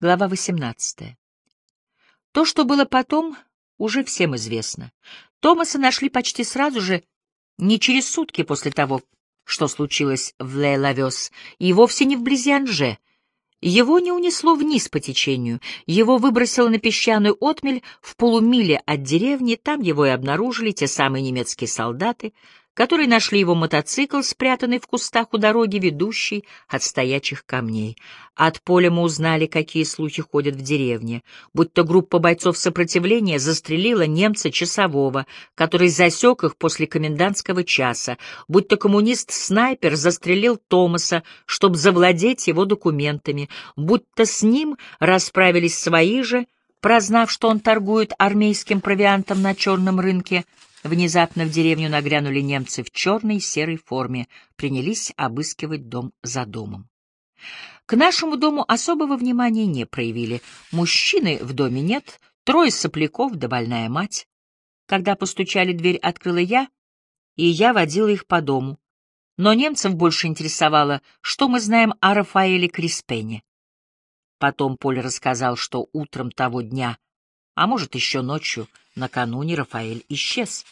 Глава 18. То, что было потом, уже всем известно. Томаса нашли почти сразу же, не через сутки после того, что случилось в Ле-Лавес, и вовсе не вблизи Анже. Его не унесло вниз по течению, его выбросило на песчаную отмель в полумиле от деревни, там его и обнаружили те самые немецкие солдаты, которые нашли его мотоцикл, спрятанный в кустах у дороги, ведущей от стоячих камней. От поля мы узнали, какие слухи ходят в деревне, будто группа бойцов сопротивления застрелила немца-часового, который засек их после комендантского часа, будто коммунист-снайпер застрелил Томаса, чтобы завладеть его документами, будто с ним расправились свои же, прознав, что он торгует армейским провиантом на черном рынке, Внезапно в деревню нагрянули немцы в черной и серой форме, принялись обыскивать дом за домом. К нашему дому особого внимания не проявили. Мужчины в доме нет, трое сопляков да больная мать. Когда постучали, дверь открыла я, и я водила их по дому. Но немцев больше интересовало, что мы знаем о Рафаэле Криспене. Потом Поль рассказал, что утром того дня а может, еще ночью, накануне Рафаэль исчез.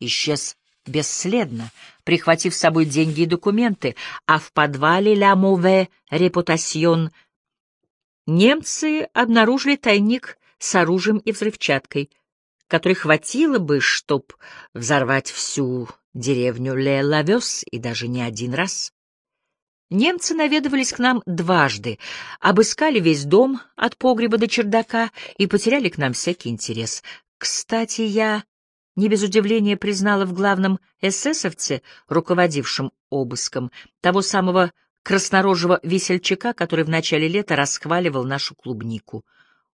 Исчез бесследно, прихватив с собой деньги и документы, а в подвале «Ля Мове Репутасьон» немцы обнаружили тайник с оружием и взрывчаткой, который хватило бы, чтоб взорвать всю деревню Ле-Лавес и даже не один раз. Немцы наведывались к нам дважды, обыскали весь дом от погреба до чердака и потеряли к нам всякий интерес. Кстати, я не без удивления признала в главном эсэсовце, руководившем обыском, того самого краснорожего весельчака, который в начале лета расхваливал нашу клубнику.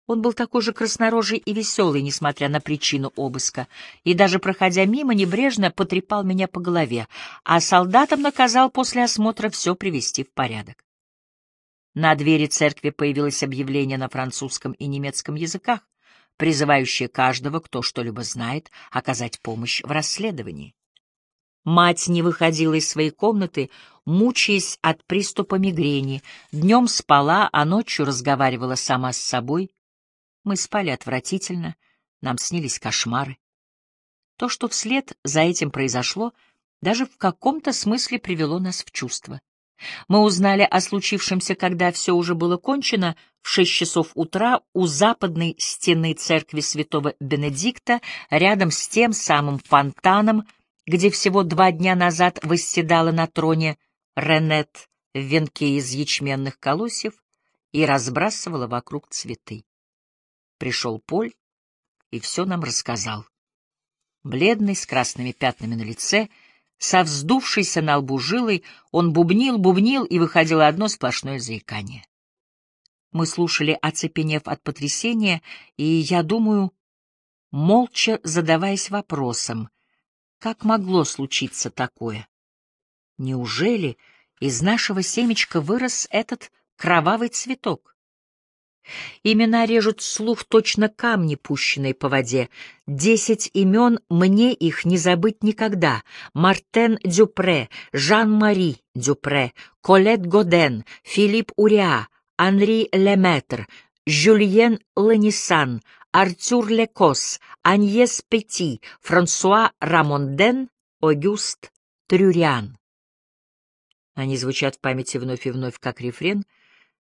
Он был такой же краснорожий и веселый, несмотря на причину обыска, и даже, проходя мимо, небрежно потрепал меня по голове, а солдатам наказал после осмотра все привести в порядок. На двери церкви появилось объявление на французском и немецком языках, призывающее каждого, кто что-либо знает, оказать помощь в расследовании. Мать не выходила из своей комнаты, мучаясь от приступа мигрени, днем спала, а ночью разговаривала сама с собой — мы спали отвратительно, нам снились кошмары. То, что вслед за этим произошло, даже в каком-то смысле привело нас в чувство. Мы узнали о случившемся, когда все уже было кончено, в шесть часов утра у западной стены церкви святого Бенедикта, рядом с тем самым фонтаном, где всего два дня назад восседала на троне Ренет в венке из ячменных колосьев и разбрасывала вокруг цветы. Пришел Поль и все нам рассказал. Бледный, с красными пятнами на лице, со вздувшейся на лбу жилой, он бубнил, бубнил, и выходило одно сплошное заикание. Мы слушали, оцепенев от потрясения, и, я думаю, молча задаваясь вопросом, как могло случиться такое? Неужели из нашего семечка вырос этот кровавый цветок? Имена режут слух точно камни, пущенные по воде. Десять имен, мне их не забыть никогда. Мартен Дюпре, Жан-Мари Дюпре, Колет Годен, Филипп Уриа, Анри Леметр, Жюльен Ленисан, Артюр Лекос, Аньес Пети, Франсуа Рамонден, Огюст Трюриан. Они звучат в памяти вновь и вновь как рефрен —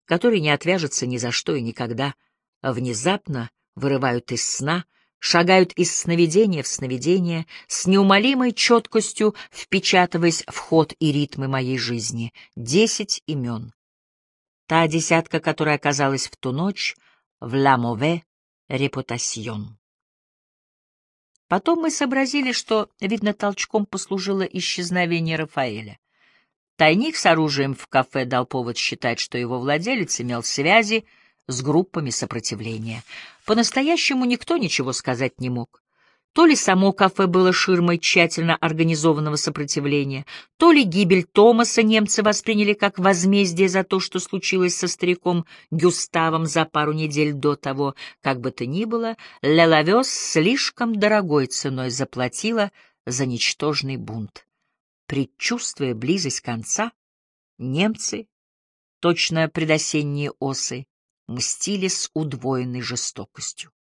которые не отвяжутся ни за что и никогда, а внезапно вырывают из сна, шагают из сновидения в сновидение, с неумолимой четкостью впечатываясь в ход и ритмы моей жизни. Десять имен. Та десятка, которая оказалась в ту ночь в «Ла Мове Репутасьон». Потом мы сообразили, что, видно, толчком послужило исчезновение Рафаэля. Тайник с оружием в кафе дал повод считать, что его владелец имел связи с группами сопротивления. По-настоящему никто ничего сказать не мог. То ли само кафе было ширмой тщательно организованного сопротивления, то ли гибель Томаса немцы восприняли как возмездие за то, что случилось со стариком Гюставом за пару недель до того. Как бы то ни было, Лелавес слишком дорогой ценой заплатила за ничтожный бунт предчувствуя близость конца, немцы, точно предосенние осы, мстили с удвоенной жестокостью.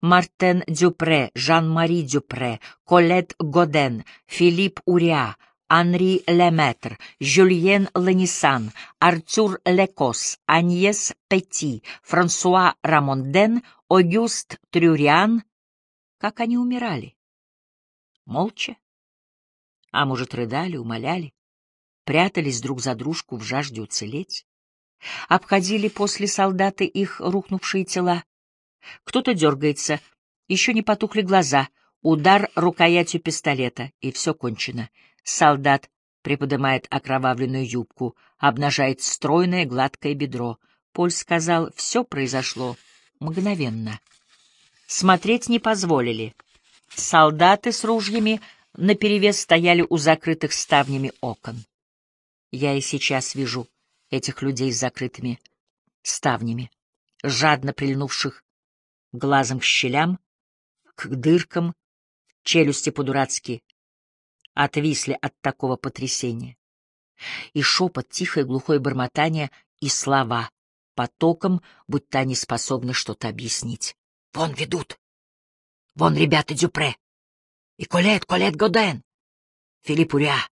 Мартен Дюпре, Жан-Мари Дюпре, Колет Годен, Филипп Уриа, Анри Леметр, Жюльен Ленисан, Артур Лекос, Аньес Пети, Франсуа Рамонден, Огюст Трюриан. Как они умирали? Молча? А может, рыдали, умоляли, прятались друг за дружку в жажде уцелеть? Обходили после солдаты их рухнувшие тела? Кто-то дергается, еще не потухли глаза, удар рукоятью пистолета, и все кончено. Солдат приподнимает окровавленную юбку, обнажает стройное гладкое бедро. Поль сказал, все произошло мгновенно. Смотреть не позволили. Солдаты с ружьями наперевес стояли у закрытых ставнями окон. Я и сейчас вижу этих людей с закрытыми ставнями, жадно прильнувших глазом к щелям, к дыркам, челюсти по-дурацки отвисли от такого потрясения. И шепот, тихое глухое бормотание и слова потоком, будто они способны что-то объяснить. «Вон ведут! Вон ребята Дюпре! И Колет, Колет Годен! Филипп Уря!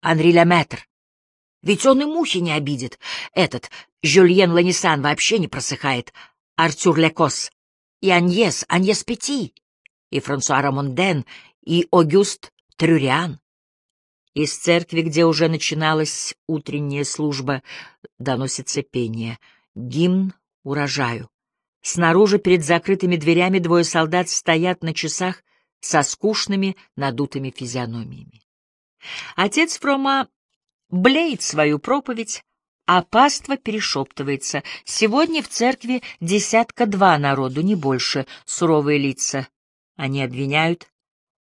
Анри Леметр! Ведь он и мухи не обидит. Этот Жюльен Ланисан вообще не просыхает. Артюр Лекос и Аньес, Аньес Пети, и Франсуа Рамонден, и Огюст Трюриан. Из церкви, где уже начиналась утренняя служба, доносится пение. Гимн урожаю. Снаружи перед закрытыми дверями двое солдат стоят на часах со скучными надутыми физиономиями. Отец Фрома блеет свою проповедь, а паства перешептывается. Сегодня в церкви десятка-два народу, не больше, суровые лица. Они обвиняют.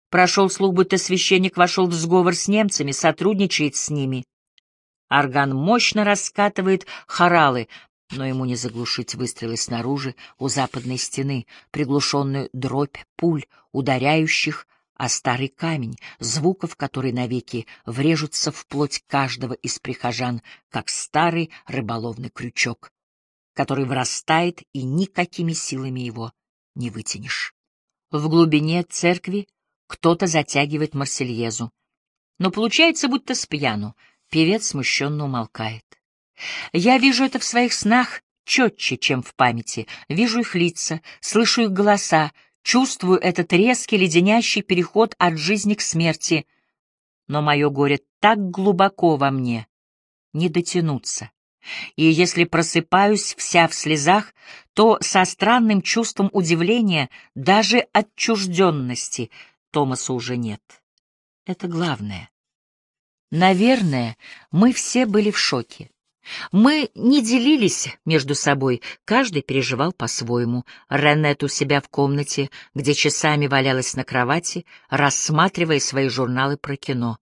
Прошел слух, будто священник вошел в сговор с немцами, сотрудничает с ними. Орган мощно раскатывает хоралы, но ему не заглушить выстрелы снаружи, у западной стены, приглушенную дробь пуль, ударяющих а старый камень, звуков, которые навеки врежутся в плоть каждого из прихожан, как старый рыболовный крючок, который врастает и никакими силами его не вытянешь. В глубине церкви кто-то затягивает Марсельезу, но получается будто с пьяну, певец смущенно умолкает. Я вижу это в своих снах четче, чем в памяти, вижу их лица, слышу их голоса, чувствую этот резкий леденящий переход от жизни к смерти. Но мое горе так глубоко во мне, не дотянуться. И если просыпаюсь вся в слезах, то со странным чувством удивления, даже отчужденности, Томаса уже нет. Это главное. Наверное, мы все были в шоке. Мы не делились между собой, каждый переживал по-своему. Ренет у себя в комнате, где часами валялась на кровати, рассматривая свои журналы про кино.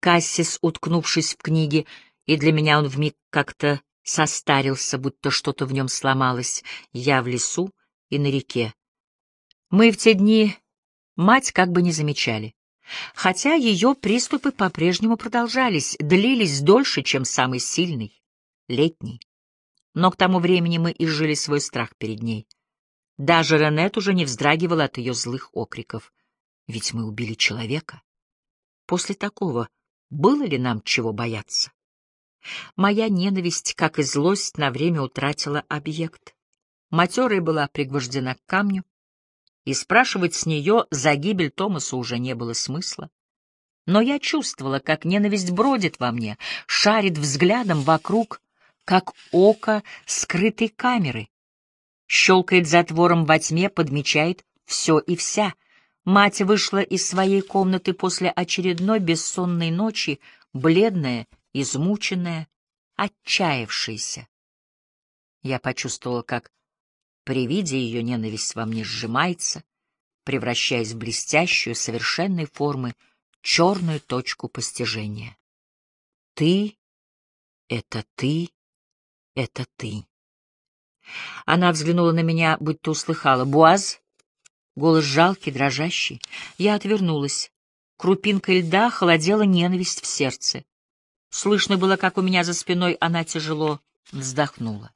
Кассис, уткнувшись в книги, и для меня он вмиг как-то состарился, будто что-то в нем сломалось. Я в лесу и на реке. Мы в те дни мать как бы не замечали. Хотя ее приступы по-прежнему продолжались, длились дольше, чем самый сильный летний. Но к тому времени мы изжили свой страх перед ней. Даже Ренет уже не вздрагивала от ее злых окриков. Ведь мы убили человека. После такого было ли нам чего бояться? Моя ненависть, как и злость, на время утратила объект. Матерая была пригвождена к камню, и спрашивать с нее за гибель Томаса уже не было смысла. Но я чувствовала, как ненависть бродит во мне, шарит взглядом вокруг, как око скрытой камеры. Щелкает затвором во тьме, подмечает все и вся. Мать вышла из своей комнаты после очередной бессонной ночи, бледная, измученная, отчаявшаяся. Я почувствовала, как при виде ее ненависть во мне сжимается, превращаясь в блестящую, совершенной формы, черную точку постижения. Ты — это ты это ты. Она взглянула на меня, будто услыхала. «Буаз?» Голос жалкий, дрожащий. Я отвернулась. Крупинкой льда холодела ненависть в сердце. Слышно было, как у меня за спиной она тяжело вздохнула.